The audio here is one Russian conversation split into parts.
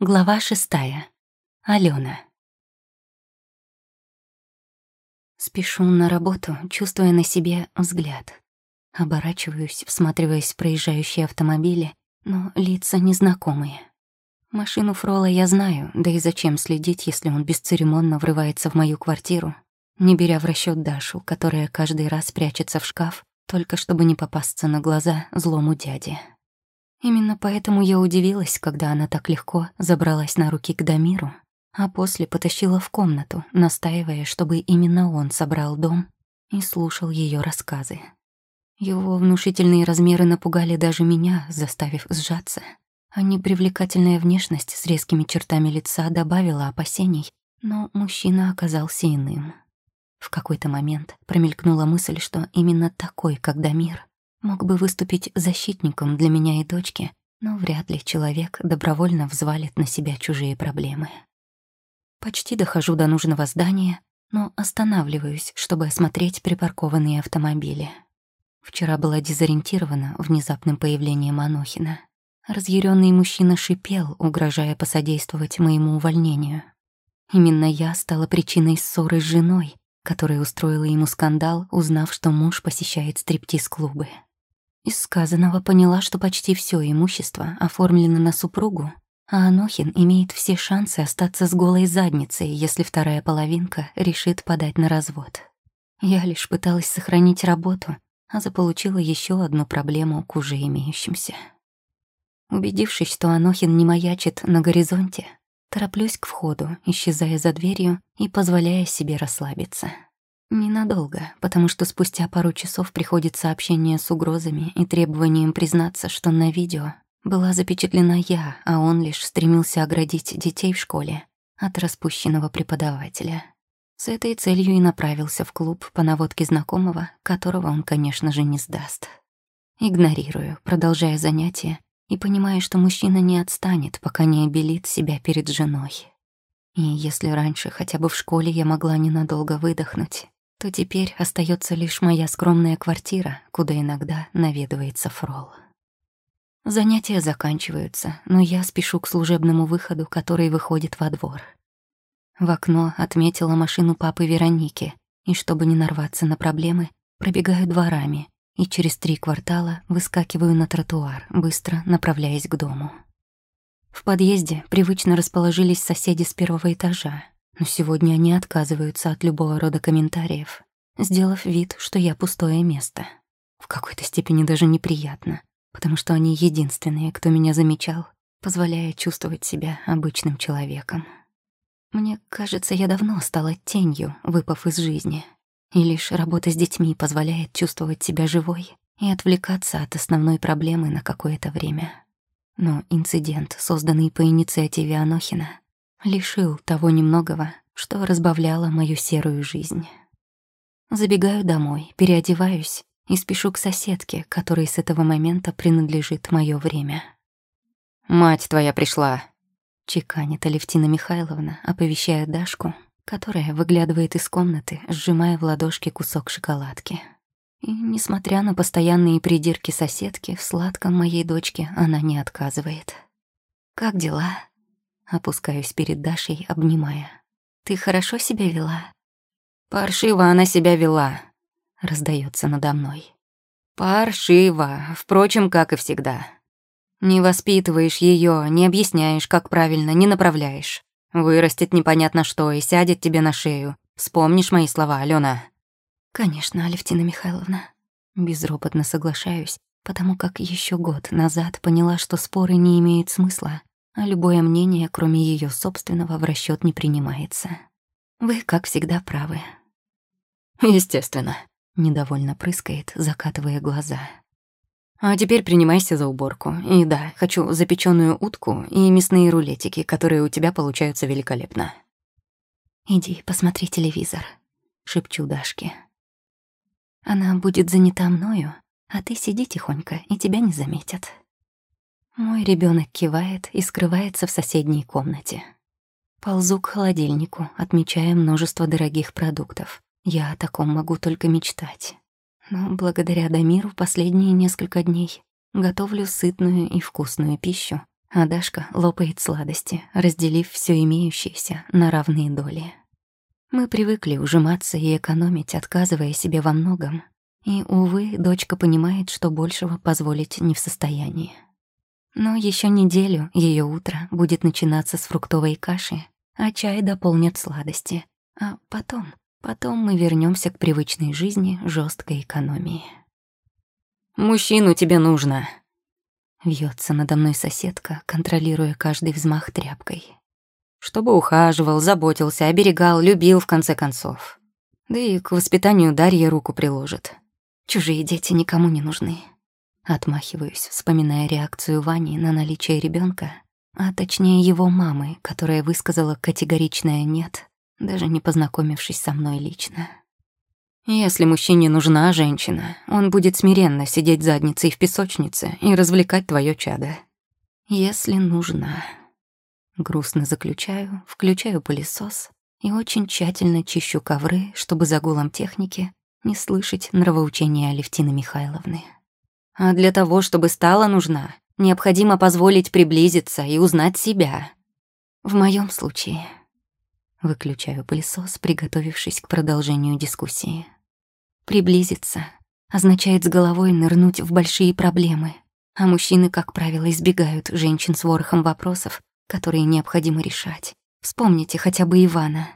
Глава шестая. Алена. Спешу на работу, чувствуя на себе взгляд. Оборачиваюсь, всматриваясь в проезжающие автомобили, но лица незнакомые. Машину Фрола я знаю, да и зачем следить, если он бесцеремонно врывается в мою квартиру, не беря в расчет Дашу, которая каждый раз прячется в шкаф, только чтобы не попасться на глаза злому дяде. Именно поэтому я удивилась, когда она так легко забралась на руки к Дамиру, а после потащила в комнату, настаивая, чтобы именно он собрал дом и слушал ее рассказы. Его внушительные размеры напугали даже меня, заставив сжаться, а непривлекательная внешность с резкими чертами лица добавила опасений, но мужчина оказался иным. В какой-то момент промелькнула мысль, что именно такой, как Дамир, Мог бы выступить защитником для меня и дочки, но вряд ли человек добровольно взвалит на себя чужие проблемы. Почти дохожу до нужного здания, но останавливаюсь, чтобы осмотреть припаркованные автомобили. Вчера была дезориентирована внезапным появлением Анохина. Разъяренный мужчина шипел, угрожая посодействовать моему увольнению. Именно я стала причиной ссоры с женой, которая устроила ему скандал, узнав, что муж посещает стриптиз-клубы. Из сказанного поняла, что почти все имущество оформлено на супругу, а Анохин имеет все шансы остаться с голой задницей, если вторая половинка решит подать на развод. Я лишь пыталась сохранить работу, а заполучила еще одну проблему к уже имеющимся. Убедившись, что Анохин не маячит на горизонте, тороплюсь к входу, исчезая за дверью и позволяя себе расслабиться. Ненадолго, потому что спустя пару часов приходит сообщение с угрозами и требованием признаться, что на видео была запечатлена я, а он лишь стремился оградить детей в школе от распущенного преподавателя. С этой целью и направился в клуб по наводке знакомого, которого он, конечно же, не сдаст. Игнорирую, продолжая занятия, и понимая, что мужчина не отстанет, пока не обелит себя перед женой. И если раньше хотя бы в школе я могла ненадолго выдохнуть, то теперь остается лишь моя скромная квартира, куда иногда наведывается Фрол. Занятия заканчиваются, но я спешу к служебному выходу, который выходит во двор. В окно отметила машину папы Вероники, и чтобы не нарваться на проблемы, пробегаю дворами и через три квартала выскакиваю на тротуар, быстро направляясь к дому. В подъезде привычно расположились соседи с первого этажа, но сегодня они отказываются от любого рода комментариев, сделав вид, что я пустое место. В какой-то степени даже неприятно, потому что они единственные, кто меня замечал, позволяя чувствовать себя обычным человеком. Мне кажется, я давно стала тенью, выпав из жизни, и лишь работа с детьми позволяет чувствовать себя живой и отвлекаться от основной проблемы на какое-то время. Но инцидент, созданный по инициативе Анохина, лишил того немногого, что разбавляло мою серую жизнь. Забегаю домой, переодеваюсь и спешу к соседке, которой с этого момента принадлежит мое время. «Мать твоя пришла», — чеканит Алевтина Михайловна, оповещая Дашку, которая выглядывает из комнаты, сжимая в ладошке кусок шоколадки. И, несмотря на постоянные придирки соседки, в сладком моей дочке она не отказывает. «Как дела?» Опускаюсь перед Дашей, обнимая. «Ты хорошо себя вела?» «Паршиво она себя вела», — раздается надо мной. «Паршиво, впрочем, как и всегда. Не воспитываешь ее, не объясняешь, как правильно, не направляешь. Вырастет непонятно что и сядет тебе на шею. Вспомнишь мои слова, Алена? «Конечно, Алевтина Михайловна». Безропотно соглашаюсь, потому как еще год назад поняла, что споры не имеют смысла, а любое мнение, кроме ее собственного, в расчет не принимается. Вы, как всегда, правы. Естественно, недовольно прыскает, закатывая глаза. А теперь принимайся за уборку. И да, хочу запеченную утку и мясные рулетики, которые у тебя получаются великолепно. Иди, посмотри телевизор, шепчу Дашке. Она будет занята мною, а ты сиди тихонько, и тебя не заметят. Мой ребенок кивает и скрывается в соседней комнате. Ползу к холодильнику, отмечая множество дорогих продуктов. Я о таком могу только мечтать. Но благодаря Дамиру последние несколько дней готовлю сытную и вкусную пищу, а Дашка лопает сладости, разделив все имеющееся на равные доли. Мы привыкли ужиматься и экономить, отказывая себе во многом. И, увы, дочка понимает, что большего позволить не в состоянии. Но еще неделю ее утро будет начинаться с фруктовой каши, а чай дополнят сладости. А потом, потом мы вернемся к привычной жизни жесткой экономии. «Мужчину тебе нужно», Вьется надо мной соседка, контролируя каждый взмах тряпкой. Чтобы ухаживал, заботился, оберегал, любил, в конце концов. Да и к воспитанию Дарья руку приложит. Чужие дети никому не нужны. Отмахиваюсь, вспоминая реакцию Вани на наличие ребенка, а точнее его мамы, которая высказала категоричное «нет», даже не познакомившись со мной лично. Если мужчине нужна женщина, он будет смиренно сидеть задницей в песочнице и развлекать твое чадо. Если нужна. Грустно заключаю, включаю пылесос и очень тщательно чищу ковры, чтобы за гулом техники не слышать нравоучения Алевтины Михайловны. А для того, чтобы стала нужна, необходимо позволить приблизиться и узнать себя. В моем случае Выключаю пылесос, приготовившись к продолжению дискуссии. Приблизиться означает с головой нырнуть в большие проблемы, а мужчины, как правило, избегают женщин с ворохом вопросов, которые необходимо решать. Вспомните хотя бы Ивана.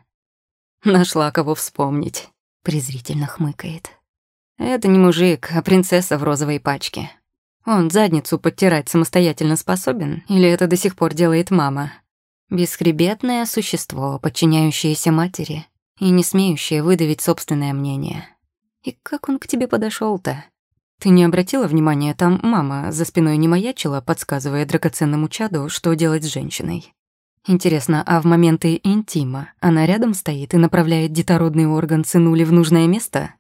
«Нашла кого вспомнить», — презрительно хмыкает. «Это не мужик, а принцесса в розовой пачке. Он задницу подтирать самостоятельно способен, или это до сих пор делает мама?» Бесхребетное существо, подчиняющееся матери и не смеющее выдавить собственное мнение. И как он к тебе подошел то Ты не обратила внимания, там мама за спиной не маячила, подсказывая драгоценному чаду, что делать с женщиной? Интересно, а в моменты интима она рядом стоит и направляет детородный орган сынули в нужное место?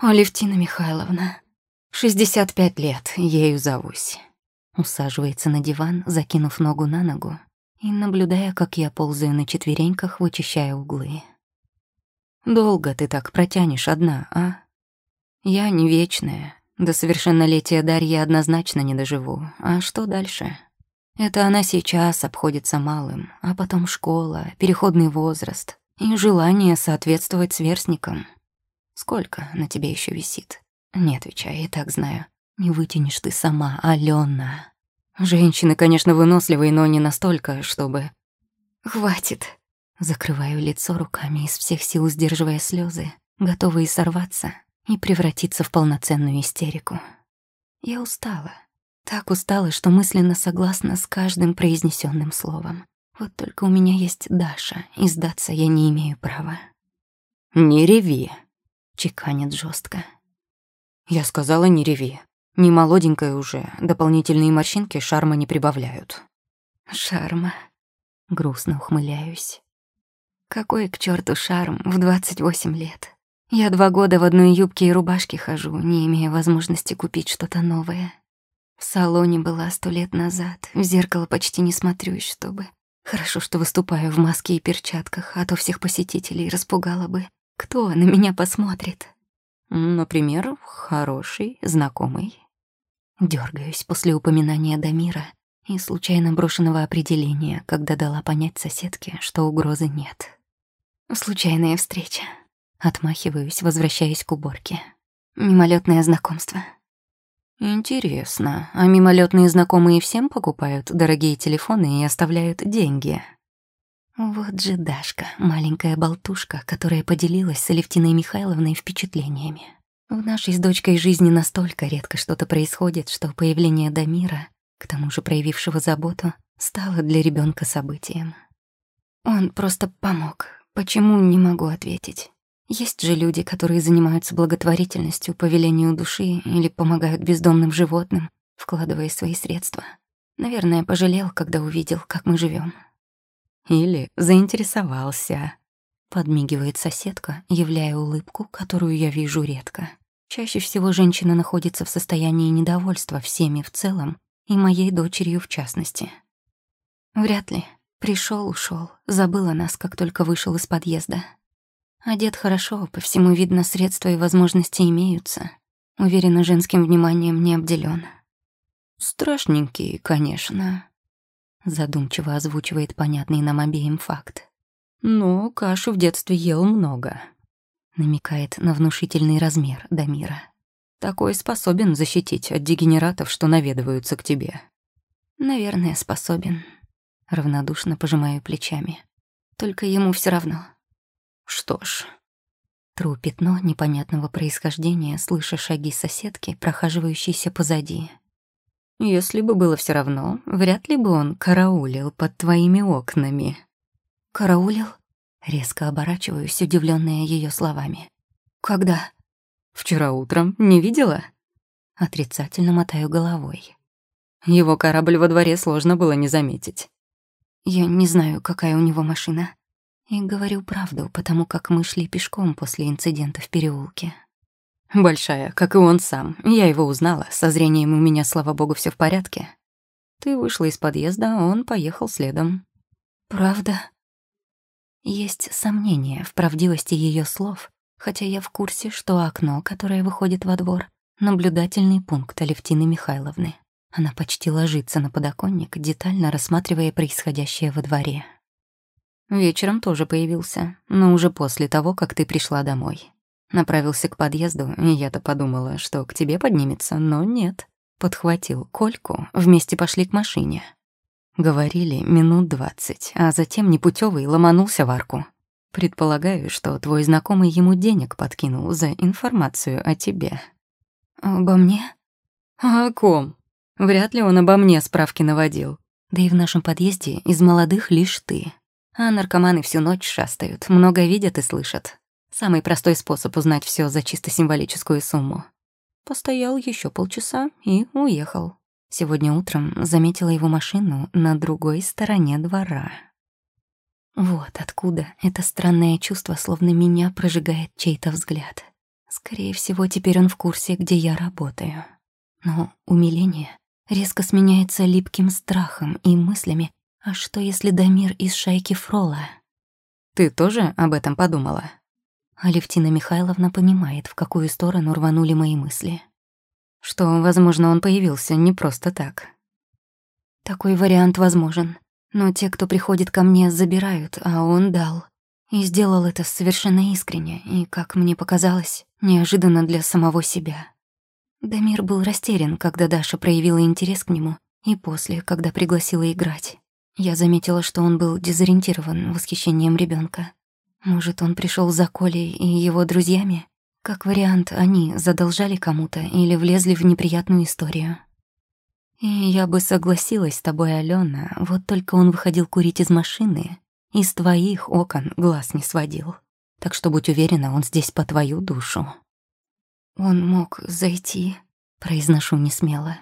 Алевтина Михайловна, 65 лет, ею зовусь. Усаживается на диван, закинув ногу на ногу, и наблюдая, как я ползаю на четвереньках, вычищая углы. «Долго ты так протянешь одна, а? Я не вечная. До совершеннолетия Дарьи однозначно не доживу. А что дальше? Это она сейчас обходится малым, а потом школа, переходный возраст и желание соответствовать сверстникам. Сколько на тебе еще висит? Не отвечай, я так знаю. Не вытянешь ты сама, Алена. Женщины, конечно, выносливые, но не настолько, чтобы... Хватит. Закрываю лицо руками из всех сил, сдерживая слезы, готовые сорваться и превратиться в полноценную истерику. Я устала. Так устала, что мысленно согласна с каждым произнесенным словом. Вот только у меня есть Даша, и сдаться я не имею права. «Не реви», — чеканит жестко. «Я сказала, не реви. Не молоденькая уже, дополнительные морщинки шарма не прибавляют. Шарма. Грустно ухмыляюсь. Какой к черту шарм в 28 лет? Я два года в одной юбке и рубашке хожу, не имея возможности купить что-то новое. В салоне была сто лет назад, в зеркало почти не смотрюсь, чтобы... Хорошо, что выступаю в маске и перчатках, а то всех посетителей распугала бы. Кто на меня посмотрит? Например, хороший знакомый. Дёргаюсь после упоминания Дамира и случайно брошенного определения, когда дала понять соседке, что угрозы нет. Случайная встреча. Отмахиваюсь, возвращаясь к уборке. Мимолетное знакомство. Интересно, а мимолетные знакомые всем покупают дорогие телефоны и оставляют деньги? Вот же Дашка, маленькая болтушка, которая поделилась с Алевтиной Михайловной впечатлениями. В нашей с дочкой жизни настолько редко что-то происходит, что появление Дамира, к тому же проявившего заботу, стало для ребенка событием. Он просто помог. Почему, не могу ответить. Есть же люди, которые занимаются благотворительностью по велению души или помогают бездомным животным, вкладывая свои средства. Наверное, пожалел, когда увидел, как мы живем. Или заинтересовался. Подмигивает соседка, являя улыбку, которую я вижу редко. Чаще всего женщина находится в состоянии недовольства всеми в целом и моей дочерью в частности. Вряд ли. Пришел, ушел, забыл о нас, как только вышел из подъезда. Одет хорошо, по всему видно, средства и возможности имеются. Уверена, женским вниманием не обделен. Страшненький, конечно. Задумчиво озвучивает понятный нам обеим факт. Но кашу в детстве ел много. Намекает на внушительный размер Дамира. Такой способен защитить от дегенератов, что наведываются к тебе. Наверное, способен. Равнодушно пожимаю плечами. Только ему все равно. Что ж. Тру пятно непонятного происхождения, слыша шаги соседки, прохаживающейся позади. Если бы было все равно, вряд ли бы он караулил под твоими окнами. Караулил? Резко оборачиваюсь, удивленная ее словами. Когда? Вчера утром. Не видела? Отрицательно мотаю головой. Его корабль во дворе сложно было не заметить. Я не знаю, какая у него машина. И говорю правду, потому как мы шли пешком после инцидента в переулке. Большая, как и он сам. Я его узнала. Со зрением у меня, слава богу, все в порядке. Ты вышла из подъезда, а он поехал следом. Правда? Есть сомнения в правдивости ее слов, хотя я в курсе, что окно, которое выходит во двор, наблюдательный пункт Алевтины Михайловны. Она почти ложится на подоконник, детально рассматривая происходящее во дворе. Вечером тоже появился, но уже после того, как ты пришла домой. Направился к подъезду, и я-то подумала, что к тебе поднимется, но нет. Подхватил Кольку, вместе пошли к машине. Говорили минут двадцать, а затем непутевый ломанулся в арку. Предполагаю, что твой знакомый ему денег подкинул за информацию о тебе. Обо мне? А о ком? Вряд ли он обо мне справки наводил. Да и в нашем подъезде из молодых лишь ты. А наркоманы всю ночь шастают, много видят и слышат. Самый простой способ узнать все за чисто символическую сумму. Постоял еще полчаса и уехал. Сегодня утром заметила его машину на другой стороне двора. Вот откуда это странное чувство, словно меня прожигает чей-то взгляд. Скорее всего, теперь он в курсе, где я работаю. Но умиление резко сменяется липким страхом и мыслями, а что если Дамир из шайки Фрола? Ты тоже об этом подумала? Алевтина Михайловна понимает, в какую сторону рванули мои мысли. Что, возможно, он появился не просто так. Такой вариант возможен. Но те, кто приходит ко мне, забирают, а он дал. И сделал это совершенно искренне, и, как мне показалось, неожиданно для самого себя. Дамир был растерян, когда Даша проявила интерес к нему, и после, когда пригласила играть. Я заметила, что он был дезориентирован восхищением ребенка. Может, он пришел за Колей и его друзьями? Как вариант, они задолжали кому-то или влезли в неприятную историю. И я бы согласилась с тобой, Алена, вот только он выходил курить из машины, из твоих окон глаз не сводил. Так что будь уверена, он здесь по твою душу. Он мог зайти, произношу несмело.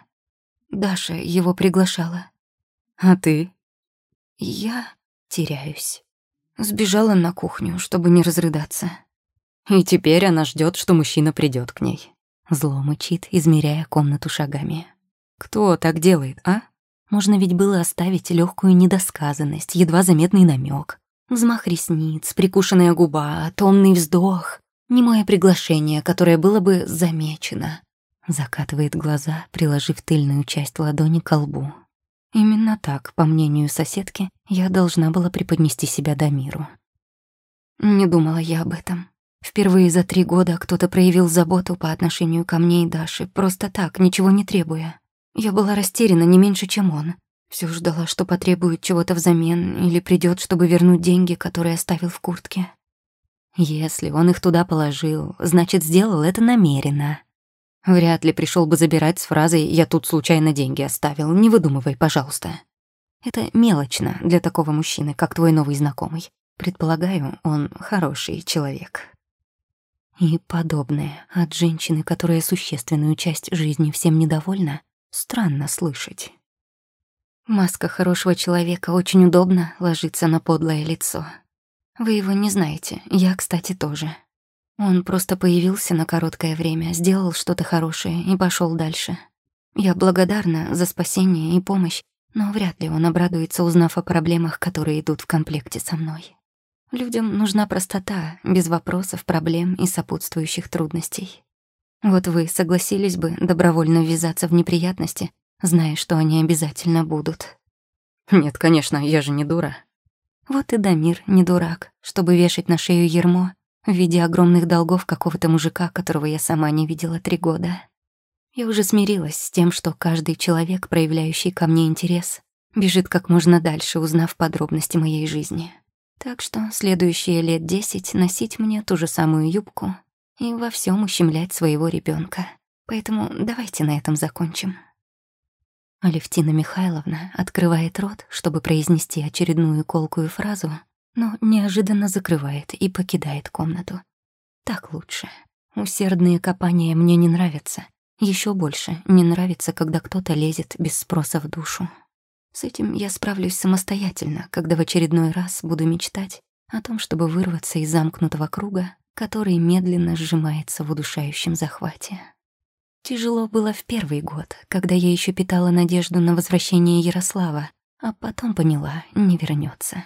Даша его приглашала. А ты? Я теряюсь. Сбежала на кухню, чтобы не разрыдаться. И теперь она ждет, что мужчина придет к ней. Зло мычит, измеряя комнату шагами. Кто так делает, а? Можно ведь было оставить легкую недосказанность, едва заметный намек, Взмах ресниц, прикушенная губа, томный вздох. Немое приглашение, которое было бы замечено. Закатывает глаза, приложив тыльную часть ладони к лбу. Именно так, по мнению соседки, я должна была преподнести себя Дамиру. Не думала я об этом. Впервые за три года кто-то проявил заботу по отношению ко мне и Даше, просто так, ничего не требуя. Я была растеряна не меньше, чем он. Все ждала, что потребует чего-то взамен или придет, чтобы вернуть деньги, которые оставил в куртке. Если он их туда положил, значит, сделал это намеренно. Вряд ли пришел бы забирать с фразой «я тут случайно деньги оставил, не выдумывай, пожалуйста». Это мелочно для такого мужчины, как твой новый знакомый. Предполагаю, он хороший человек. И подобное от женщины, которая существенную часть жизни всем недовольна, странно слышать. Маска хорошего человека очень удобно ложится на подлое лицо. Вы его не знаете, я, кстати, тоже. Он просто появился на короткое время, сделал что-то хорошее и пошел дальше. Я благодарна за спасение и помощь, но вряд ли он обрадуется, узнав о проблемах, которые идут в комплекте со мной. Людям нужна простота, без вопросов, проблем и сопутствующих трудностей. Вот вы согласились бы добровольно ввязаться в неприятности, зная, что они обязательно будут. Нет, конечно, я же не дура. Вот и Дамир не дурак, чтобы вешать на шею ермо в виде огромных долгов какого-то мужика, которого я сама не видела три года. Я уже смирилась с тем, что каждый человек, проявляющий ко мне интерес, бежит как можно дальше, узнав подробности моей жизни. Так что следующие лет десять носить мне ту же самую юбку и во всем ущемлять своего ребенка. Поэтому давайте на этом закончим. Алевтина Михайловна открывает рот, чтобы произнести очередную колкую фразу, но неожиданно закрывает и покидает комнату. Так лучше. Усердные копания мне не нравятся. Еще больше не нравится, когда кто-то лезет без спроса в душу. С этим я справлюсь самостоятельно, когда в очередной раз буду мечтать о том, чтобы вырваться из замкнутого круга, который медленно сжимается в удушающем захвате. Тяжело было в первый год, когда я еще питала надежду на возвращение Ярослава, а потом поняла, не вернется.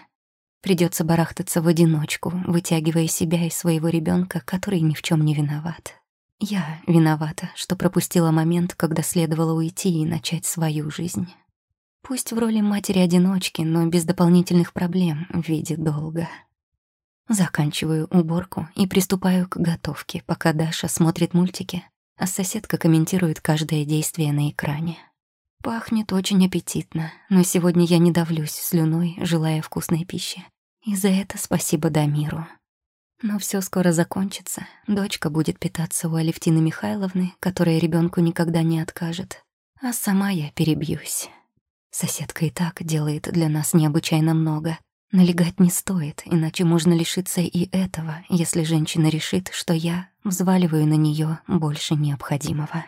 Придется барахтаться в одиночку, вытягивая себя и своего ребенка, который ни в чем не виноват. Я виновата, что пропустила момент, когда следовало уйти и начать свою жизнь. Пусть в роли матери-одиночки, но без дополнительных проблем в виде долга. Заканчиваю уборку и приступаю к готовке, пока Даша смотрит мультики, а соседка комментирует каждое действие на экране. Пахнет очень аппетитно, но сегодня я не давлюсь слюной, желая вкусной пищи. И за это спасибо Дамиру. Но все скоро закончится. Дочка будет питаться у Алевтины Михайловны, которая ребенку никогда не откажет. А сама я перебьюсь. Соседка и так делает для нас необычайно много. Налегать не стоит, иначе можно лишиться и этого, если женщина решит, что я взваливаю на нее больше необходимого.